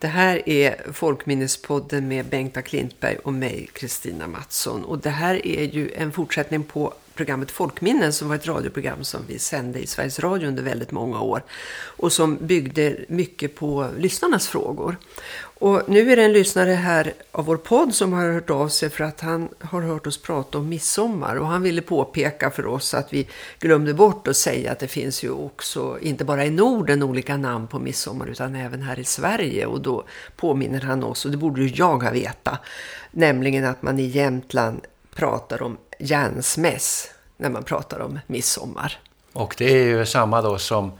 Det här är Folkminnespodden med Bengta Klintberg och mig, Kristina Mattsson. Och det här är ju en fortsättning på programmet Folkminnen som var ett radioprogram som vi sände i Sveriges Radio under väldigt många år. Och som byggde mycket på lyssnarnas frågor. Och nu är det en lyssnare här av vår podd som har hört av sig för att han har hört oss prata om midsommar. Och han ville påpeka för oss att vi glömde bort att säga att det finns ju också, inte bara i Norden, olika namn på midsommar utan även här i Sverige. Och då påminner han oss, och det borde ju jag ha veta, nämligen att man i Jämtland pratar om järnsmäss när man pratar om midsommar. Och det är ju samma då som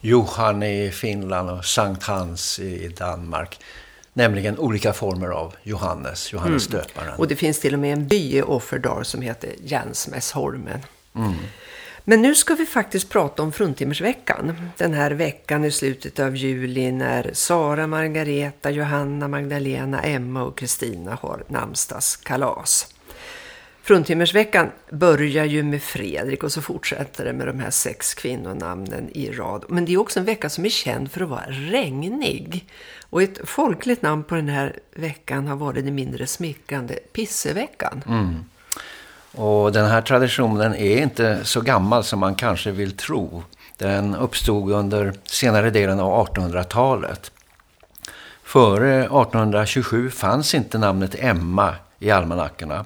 Johan i Finland och Sankt Hans i Danmark. Nämligen olika former av Johannes, Johannes mm. döparen. Och det finns till och med en by i Offerdal som heter Jansmässholmen. Mm. Men nu ska vi faktiskt prata om fruntimmersveckan. Den här veckan i slutet av juli när Sara, Margareta, Johanna, Magdalena, Emma och Kristina har namnsdagskalas. Fruntimmersveckan börjar ju med Fredrik och så fortsätter det med de här sex kvinnonamnen i rad. Men det är också en vecka som är känd för att vara regnig. Och ett folkligt namn på den här veckan har varit det mindre smickrande Pisseveckan. Mm. Och den här traditionen är inte så gammal som man kanske vill tro. Den uppstod under senare delen av 1800-talet. Före 1827 fanns inte namnet Emma i almanackorna.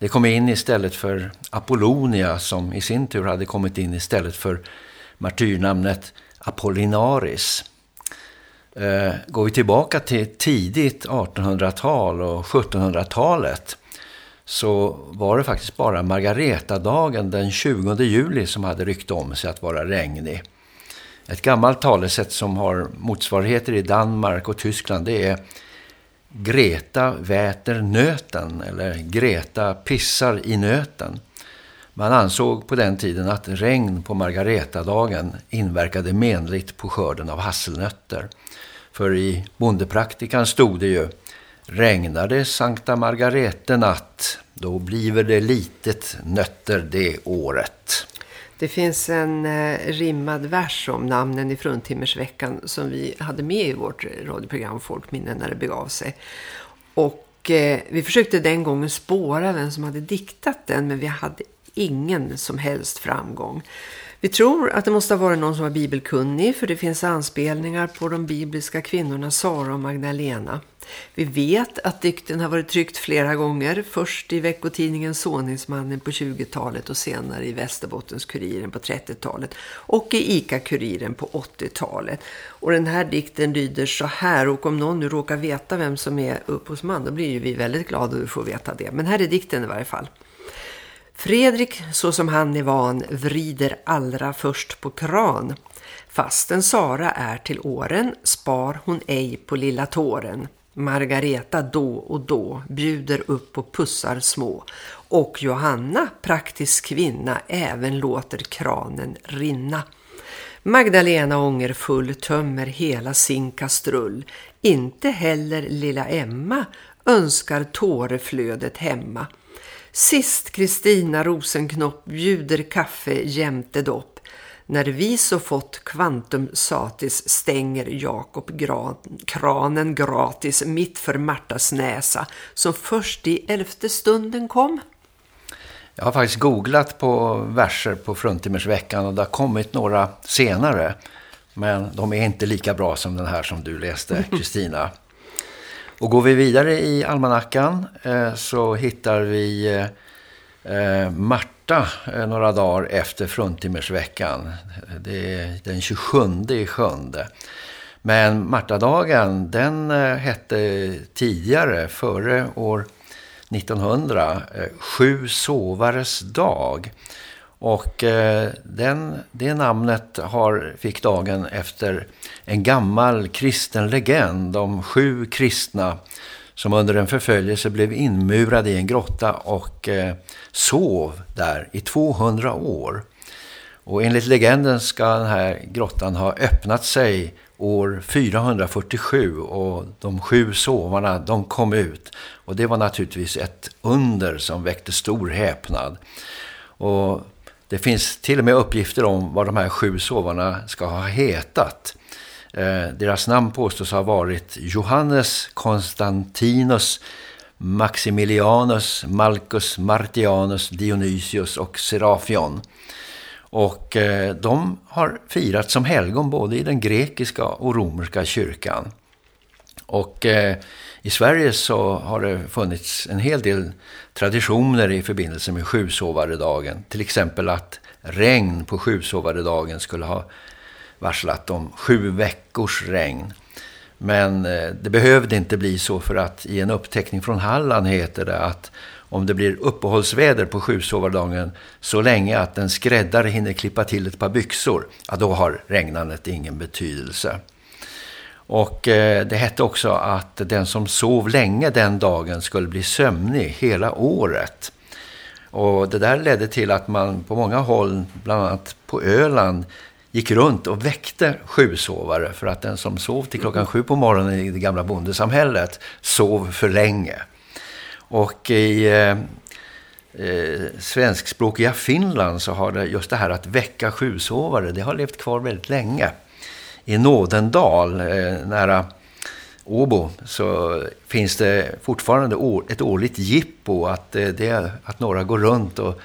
Det kom in istället för Apollonia som i sin tur hade kommit in istället för martyrnamnet Apollinaris. Eh, går vi tillbaka till tidigt 1800-tal och 1700-talet så var det faktiskt bara Margareta-dagen den 20 juli som hade ryckt om sig att vara regnig. Ett gammalt talesätt som har motsvarigheter i Danmark och Tyskland det är Greta väter nöten eller Greta pissar i nöten. Man ansåg på den tiden att regn på Margareta-dagen inverkade menligt på skörden av hasselnötter. För i bondepraktikan stod det ju Regnade Sankta Margarete natt, då bliver det litet nötter det året. Det finns en eh, rimmad vers om namnen i fruntimmersveckan som vi hade med i vårt radioprogram Folkminnen när det begav sig. Och eh, vi försökte den gången spåra vem som hade diktat den men vi hade ingen som helst framgång. Vi tror att det måste ha varit någon som var bibelkunnig för det finns anspelningar på de bibliska kvinnorna Sara och Magdalena. Vi vet att dikten har varit tryckt flera gånger, först i veckotidningen Såningsmannen på 20-talet och senare i Västerbottens-kuriren på 30-talet och i Ica-kuriren på 80-talet. Och den här dikten lyder så här och om någon nu råkar veta vem som är upphovsman då blir ju vi väldigt glada att få veta det. Men här är dikten i varje fall. Fredrik, så som han är van, vrider allra först på kran. Fasten Sara är till åren, spar hon ej på lilla tåren. Margareta då och då bjuder upp och pussar små. Och Johanna, praktisk kvinna, även låter kranen rinna. Magdalena ångerfull tömmer hela sin kastrull. Inte heller lilla Emma önskar tåreflödet hemma. Sist Kristina Rosenknopp bjuder kaffe jämte dopp. När vi så fått kvantum satis stänger Jakob kranen gratis mitt för Martas näsa som först i elfte stunden kom. Jag har faktiskt googlat på verser på Fruntimmersveckan och det har kommit några senare. Men de är inte lika bra som den här som du läste, Kristina. Och går vi vidare i almanackan eh, så hittar vi eh, eh, Marta några dagar efter fruntimmersveckan. Det är den 27 i sjunde. Men Martadagen den hette tidigare, före år 1900, Sju sovares dag. Och eh, den, det namnet har, fick dagen efter en gammal kristen legend om sju kristna som under en förföljelse blev inmurade i en grotta och eh, sov där i 200 år. Och enligt legenden ska den här grottan ha öppnat sig år 447 och de sju sovarna de kom ut. Och det var naturligtvis ett under som väckte stor häpnad. Och det finns till och med uppgifter om vad de här sju sovarna ska ha hetat. Eh, deras namn påstås ha varit Johannes Konstantinus Maximilianus, Malcus, Martianus, Dionysius och Serafion. Och eh, de har firat som helgon både i den grekiska och romerska kyrkan. Och eh, i Sverige så har det funnits en hel del traditioner i förbindelse med sjusovaredagen. Till exempel att regn på sjusovaredagen skulle ha varslat om sju veckors regn. Men eh, det behövde inte bli så för att i en uppteckning från Halland heter det att om det blir uppehållsväder på sjusovardagen så länge att en skräddare hinner klippa till ett par byxor, ja då har regnandet ingen betydelse. Och eh, det hette också att den som sov länge den dagen skulle bli sömnig hela året. Och det där ledde till att man på många håll, bland annat på Öland, gick runt och väckte sjusovare för att den som sov till klockan sju på morgonen i det gamla bondesamhället sov för länge. Och i eh, eh, svenskspråkiga Finland så har det just det här att väcka sjusovare, det har levt kvar väldigt länge. I Nådendal, eh, nära Åbo, så finns det fortfarande ett årligt gippo att, eh, det, att några går runt och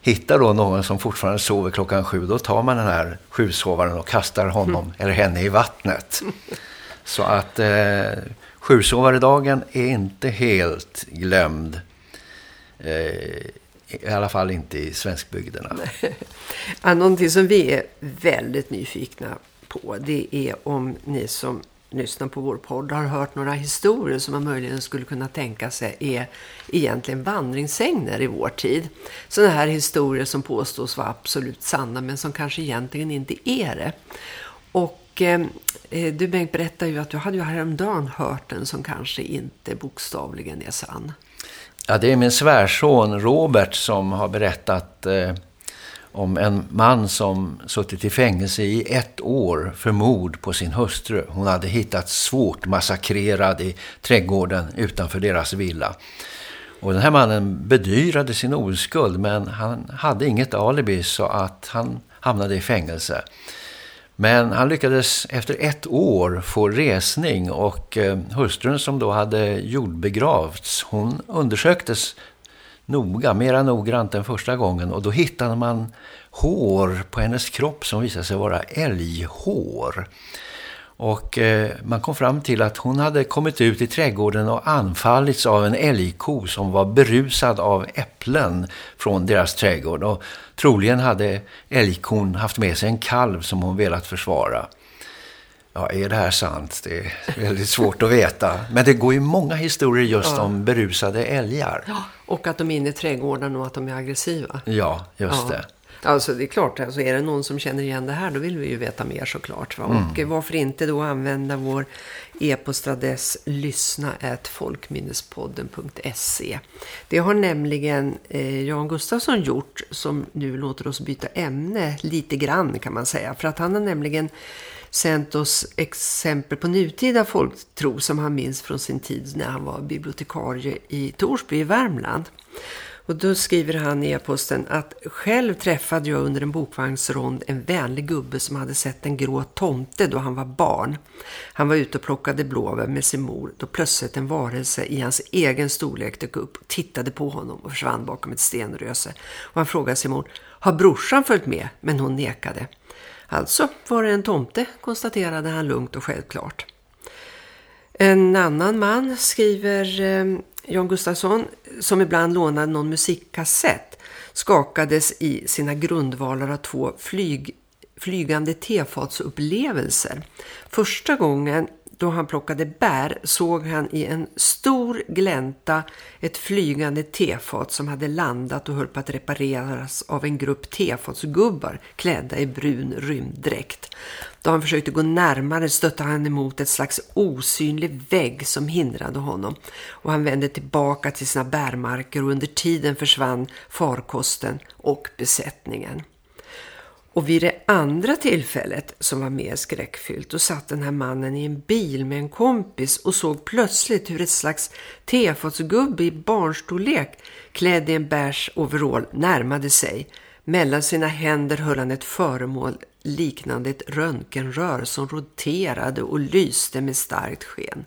hittar då någon som fortfarande sover klockan sju, då tar man den här sjusovaren och kastar honom mm. eller henne i vattnet. Så att eh, sjusovaredagen är inte helt glömd. Eh, I alla fall inte i svenskbygderna. ja, någonting som vi är väldigt nyfikna på det är om ni som lyssnar på vår podd har hört några historier som man möjligen skulle kunna tänka sig är egentligen vandringssägner i vår tid. Sådana här historier som påstås vara absolut sanna men som kanske egentligen inte är det. Och eh, eh du Bengt berättar ju att du hade ju häromdagen hört en som kanske inte bokstavligen är sann. Ja, det är min svärson Robert som har berättat... Eh om en man som suttit i fängelse i ett år för mord på sin hustru. Hon hade hittats svårt massakrerad i trädgården utanför deras villa. Och den här mannen bedyrade sin oskuld men han hade inget alibi så att han hamnade i fängelse. Men han lyckades efter ett år få resning och eh, hustrun som då hade jordbegravts, hon undersöktes noga, mera noggrant än första gången. Och då hittade man hår på hennes kropp som visade sig vara älghår. Och eh, man kom fram till att hon hade kommit ut i trädgården och anfallits av en älgko som var berusad av äpplen från deras trädgård. Och troligen hade älgkon haft med sig en kalv som hon velat försvara. Ja, är det här sant? Det är väldigt svårt att veta. Men det går ju många historier just ja. om berusade älgar. Ja, och att de är inne i trädgården och att de är aggressiva. Ja, just ja. det. Alltså det är klart, alltså är det någon som känner igen det här då vill vi ju veta mer såklart. Va? Mm. Och varför inte då använda vår e-postadress lyssna folkminnespodden.se. Det har nämligen eh, Jan Gustafsson gjort som nu låter oss byta ämne lite grann kan man säga. För att han har nämligen sänt oss exempel på nutida folktro som han minns från sin tid när han var bibliotekarie i Torsby i Värmland. Och då skriver han i e-posten att själv träffade jag under en bokvagnsrond en vänlig gubbe som hade sett en grå tomte då han var barn. Han var ute och plockade blåbär med sin mor då plötsligt en varelse i hans egen storlek dök upp och tittade på honom och försvann bakom ett stenröse. Och han frågade sin mor, har brorsan följt med? Men hon nekade. Alltså var det en tomte, konstaterade han lugnt och självklart. En annan man skriver eh, Jan Gustafsson, som ibland lånade någon musikkassett, skakades i sina grundvalar av två flyg, flygande tefatsupplevelser. Första gången då han plockade bär såg han i en stor glänta ett flygande tefat som hade landat och höll på att repareras av en grupp tefatsgubbar klädda i brun rymddräkt. Då han försökte gå närmare stötte han emot ett slags osynlig vägg som hindrade honom och han vände tillbaka till sina bärmarker och under tiden försvann farkosten och besättningen. Och vid det andra tillfället som var mer skräckfyllt då satt den här mannen i en bil med en kompis och såg plötsligt hur ett slags tefatsgubbe i barnstorlek klädd i en bärs overall närmade sig. Mellan sina händer höll han ett föremål liknande ett röntgenrör som roterade och lyste med starkt sken.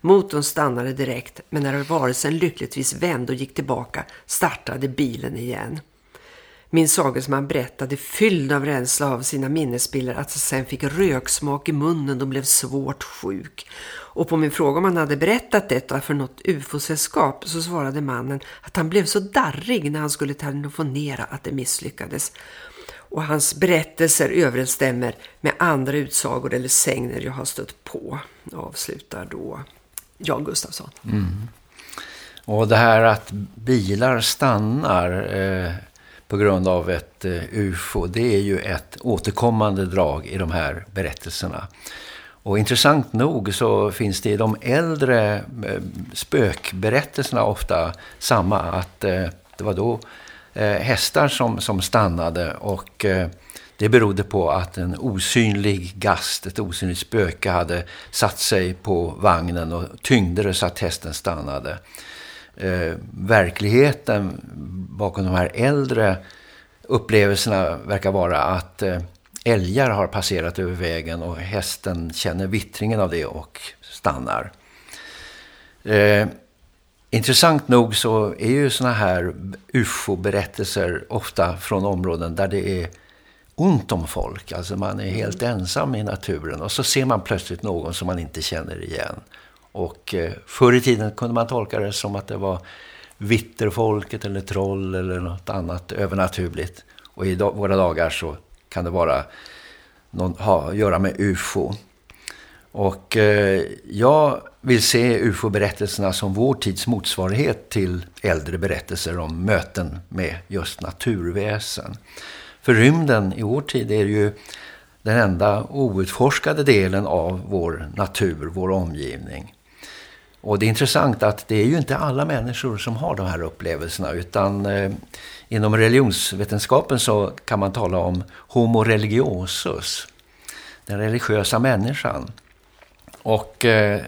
Motorn stannade direkt men när varelsen lyckligtvis vände och gick tillbaka startade bilen igen. Min sagesman berättade fylld av rädsla av sina minnesbilder att han sen fick röksmak i munnen och blev svårt sjuk. Och på min fråga om han hade berättat detta för något UFO-sällskap så svarade mannen att han blev så darrig när han skulle telefonera att det misslyckades. Och hans berättelser överensstämmer med andra utsagor eller sägner jag har stött på, avslutar då Jan Gustafsson. Mm. Och det här att bilar stannar eh, på grund av ett eh, UFO, det är ju ett återkommande drag i de här berättelserna. Och intressant nog så finns det i de äldre eh, spökberättelserna ofta samma att eh, det var då hästar som, som stannade och det berodde på att en osynlig gast, ett osynligt spöke hade satt sig på vagnen och tyngde det så att hästen stannade. Eh, verkligheten bakom de här äldre upplevelserna verkar vara att eh, älgar har passerat över vägen och hästen känner vittringen av det och stannar. Eh, intressant nog så är ju såna här UFO-berättelser ofta från områden där det är ont om folk. Alltså man är helt ensam i naturen och så ser man plötsligt någon som man inte känner igen. Och eh, förr i tiden kunde man tolka det som att det var vitterfolket eller troll eller något annat övernaturligt. Och i våra dagar så kan det vara någon, ha att göra med UFO. Och eh, jag vill se UFO-berättelserna som vår tids motsvarighet till äldre berättelser om möten med just naturväsen. För rymden i vår tid är ju den enda outforskade delen av vår natur, vår omgivning. Och det är intressant att det är ju inte alla människor som har de här upplevelserna utan eh, inom religionsvetenskapen så kan man tala om homo religiosus, den religiösa människan. Och eh,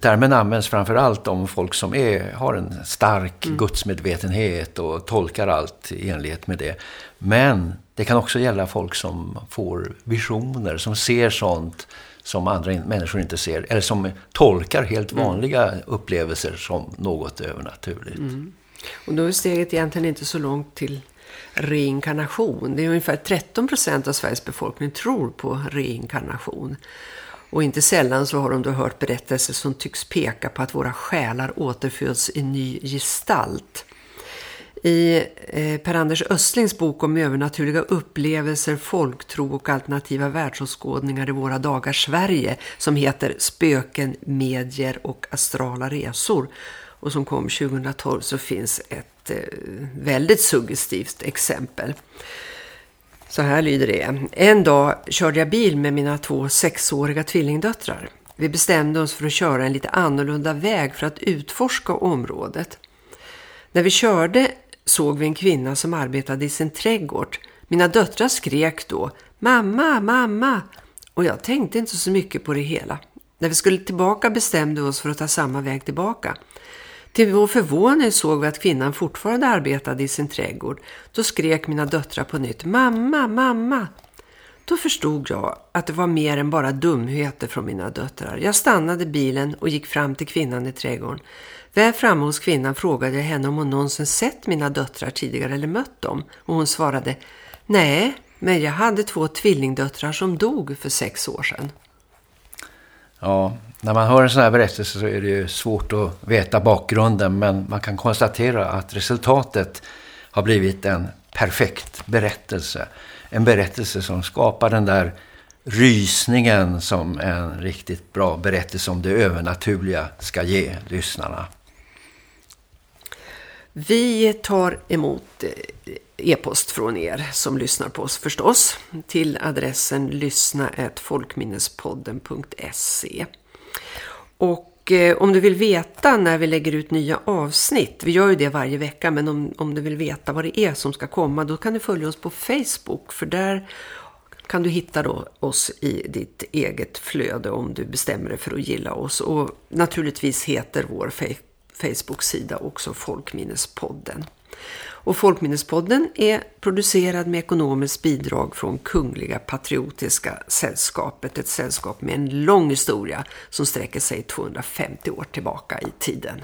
termen används framförallt om folk som är, har en stark mm. gudsmedvetenhet och tolkar allt i enlighet med det. Men det kan också gälla folk som får visioner, som ser sånt som andra människor inte ser. Eller som tolkar helt mm. vanliga upplevelser som något övernaturligt. Mm. Och då är steget egentligen inte så långt till reinkarnation. Det är ungefär 13 procent av Sveriges befolkning tror på reinkarnation. Och inte sällan så har de då hört berättelser som tycks peka på att våra själar återföds i ny gestalt. I eh, Per-Anders Östlings bok om övernaturliga upplevelser, folktro och alternativa världsåskådningar i våra dagar Sverige som heter Spöken, medier och astrala resor och som kom 2012 så finns ett eh, väldigt suggestivt exempel. Så här lyder det. En dag körde jag bil med mina två sexåriga tvillingdöttrar. Vi bestämde oss för att köra en lite annorlunda väg för att utforska området. När vi körde såg vi en kvinna som arbetade i sin trädgård. Mina döttrar skrek då, mamma, mamma. Och jag tänkte inte så mycket på det hela. När vi skulle tillbaka bestämde vi oss för att ta samma väg tillbaka. Till vår förvåning såg vi att kvinnan fortfarande arbetade i sin trädgård. Då skrek mina döttrar på nytt, mamma, mamma. Då förstod jag att det var mer än bara dumheter från mina döttrar. Jag stannade bilen och gick fram till kvinnan i trädgården. Väl framme hos kvinnan frågade jag henne om hon någonsin sett mina döttrar tidigare eller mött dem. Och hon svarade, nej, men jag hade två tvillingdöttrar som dog för sex år sedan. Ja, när man hör en sån här berättelse så är det ju svårt att veta bakgrunden. Men man kan konstatera att resultatet har blivit en perfekt berättelse. En berättelse som skapar den där rysningen som en riktigt bra berättelse om det övernaturliga ska ge lyssnarna. Vi tar emot eh, e-post från er som lyssnar på oss förstås till adressen lyssna.folkminnespodden.se och eh, om du vill veta när vi lägger ut nya avsnitt, vi gör ju det varje vecka men om, om du vill veta vad det är som ska komma då kan du följa oss på Facebook för där kan du hitta då oss i ditt eget flöde om du bestämmer dig för att gilla oss och naturligtvis heter vår Facebook-sida också Folkminnespodden. Och Folkminnespodden är producerad med ekonomiskt bidrag från Kungliga Patriotiska Sällskapet. Ett sällskap med en lång historia som sträcker sig 250 år tillbaka i tiden.